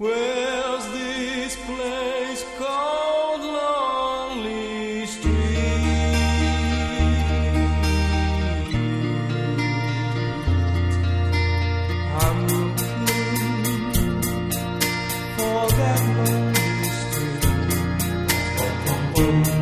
Where's this place called Lonely Street? I'm looking for that lonely street. Oh, oh.